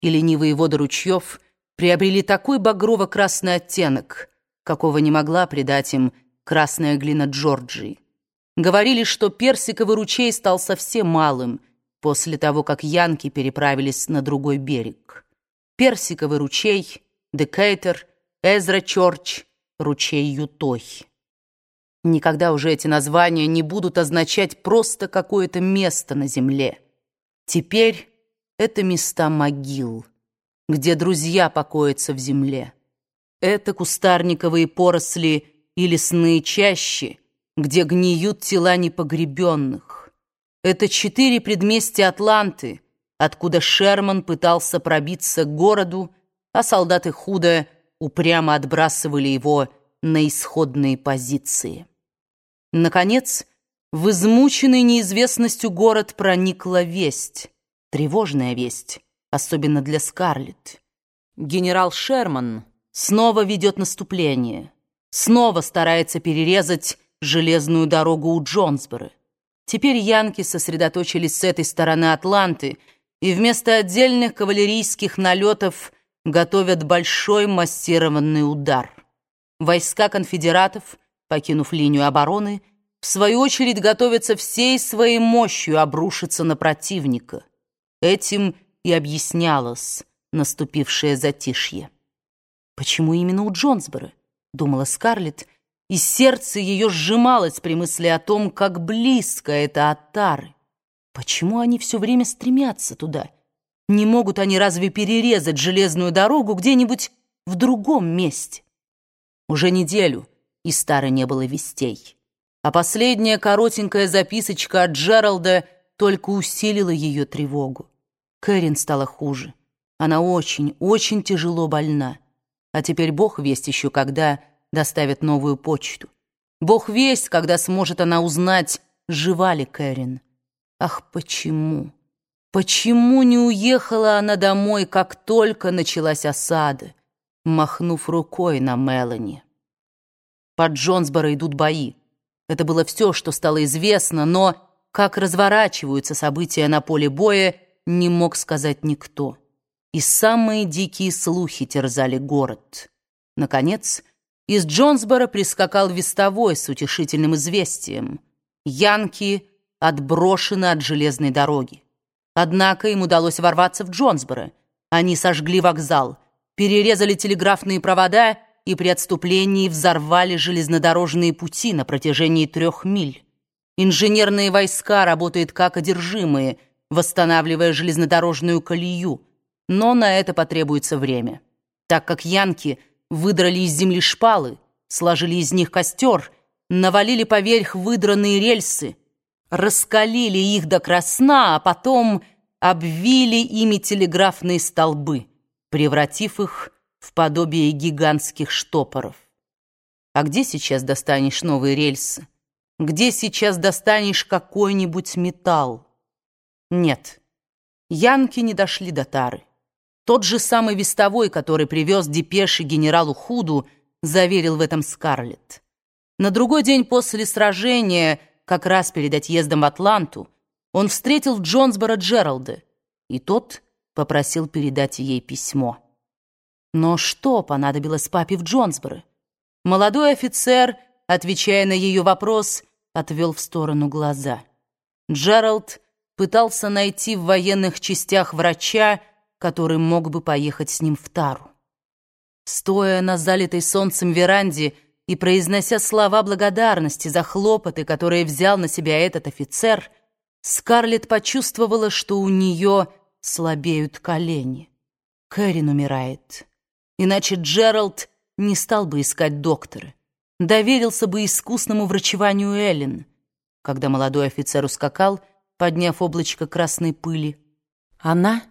и ленивые воды ручьев приобрели такой багрово-красный оттенок, какого не могла придать им красная глина Джорджии. Говорили, что персиковый ручей стал совсем малым после того, как янки переправились на другой берег. Персиковый ручей, Декейтер, Эзра Чорч, ручей Ютой. Никогда уже эти названия не будут означать просто какое-то место на земле. Теперь это места могил, где друзья покоятся в земле. Это кустарниковые поросли и лесные чащи, где гниют тела непогребенных. Это четыре предместья Атланты, откуда Шерман пытался пробиться к городу, а солдаты худо упрямо отбрасывали его на исходные позиции. Наконец, в измученный неизвестностью город проникла весть, тревожная весть, особенно для Скарлетт. Генерал Шерман снова ведет наступление, снова старается перерезать железную дорогу у Джонсборо. Теперь янки сосредоточились с этой стороны Атланты и вместо отдельных кавалерийских налетов готовят большой массированный удар. Войска конфедератов, покинув линию обороны, в свою очередь готовятся всей своей мощью обрушиться на противника. Этим и объяснялось наступившее затишье. «Почему именно у Джонсборо?» — думала Скарлетт, и сердце ее сжималось при мысли о том, как близко это от Тары. Почему они все время стремятся туда? Не могут они разве перерезать железную дорогу где-нибудь в другом месте? Уже неделю из Тары не было вестей, а последняя коротенькая записочка от Джералда только усилила ее тревогу. Кэрин стала хуже. Она очень, очень тяжело больна. А теперь Бог весть еще когда доставит новую почту. Бог весть, когда сможет она узнать, жива ли Кэрин. Ах, почему? Почему не уехала она домой, как только началась осада, махнув рукой на Мелани? Под Джонсборо идут бои. Это было все, что стало известно, но как разворачиваются события на поле боя, не мог сказать никто. И самые дикие слухи терзали город. Наконец, из Джонсбора прискакал вестовой с утешительным известием. Янки отброшены от железной дороги. Однако им удалось ворваться в Джонсборо. Они сожгли вокзал, перерезали телеграфные провода и при отступлении взорвали железнодорожные пути на протяжении трех миль. Инженерные войска работают как одержимые, восстанавливая железнодорожную колею, но на это потребуется время, так как янки – выдрали из земли шпалы, сложили из них костер, навалили поверх выдранные рельсы, раскалили их до красна, а потом обвили ими телеграфные столбы, превратив их в подобие гигантских штопоров. А где сейчас достанешь новые рельсы? Где сейчас достанешь какой-нибудь металл? Нет, янки не дошли до Тары. Тот же самый вестовой, который привез депеши генералу Худу, заверил в этом Скарлетт. На другой день после сражения, как раз перед отъездом в Атланту, он встретил в Джонсборо Джералда, и тот попросил передать ей письмо. Но что понадобилось папе в Джонсборо? Молодой офицер, отвечая на ее вопрос, отвел в сторону глаза. Джеральд пытался найти в военных частях врача, который мог бы поехать с ним в Тару. Стоя на залитой солнцем веранде и произнося слова благодарности за хлопоты, которые взял на себя этот офицер, Скарлетт почувствовала, что у нее слабеют колени. Кэрин умирает. Иначе Джеральд не стал бы искать доктора. Доверился бы искусному врачеванию Эллен. Когда молодой офицер ускакал, подняв облачко красной пыли, она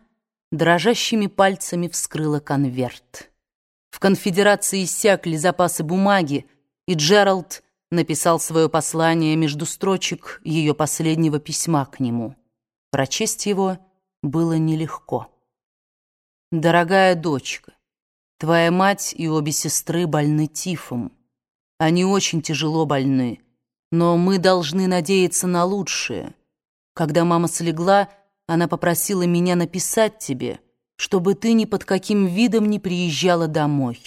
дрожащими пальцами вскрыла конверт. В конфедерации иссякли запасы бумаги, и Джеральд написал свое послание между строчек ее последнего письма к нему. Прочесть его было нелегко. «Дорогая дочка, твоя мать и обе сестры больны тифом. Они очень тяжело больны, но мы должны надеяться на лучшее. Когда мама слегла, она попросила меня написать тебе, чтобы ты ни под каким видом не приезжала домой,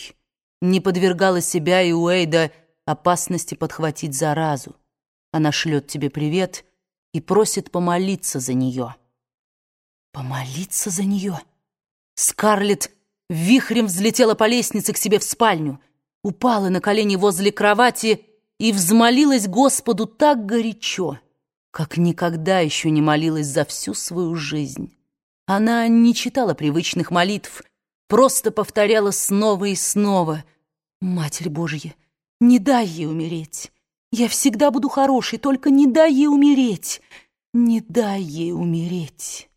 не подвергала себя и Уэйда опасности подхватить заразу. Она шлет тебе привет и просит помолиться за нее. Помолиться за нее? Скарлетт вихрем взлетела по лестнице к себе в спальню, упала на колени возле кровати и взмолилась Господу так горячо, как никогда еще не молилась за всю свою жизнь. Она не читала привычных молитв, просто повторяла снова и снова «Матерь Божья, не дай ей умереть! Я всегда буду хорошей, только не дай ей умереть! Не дай ей умереть!»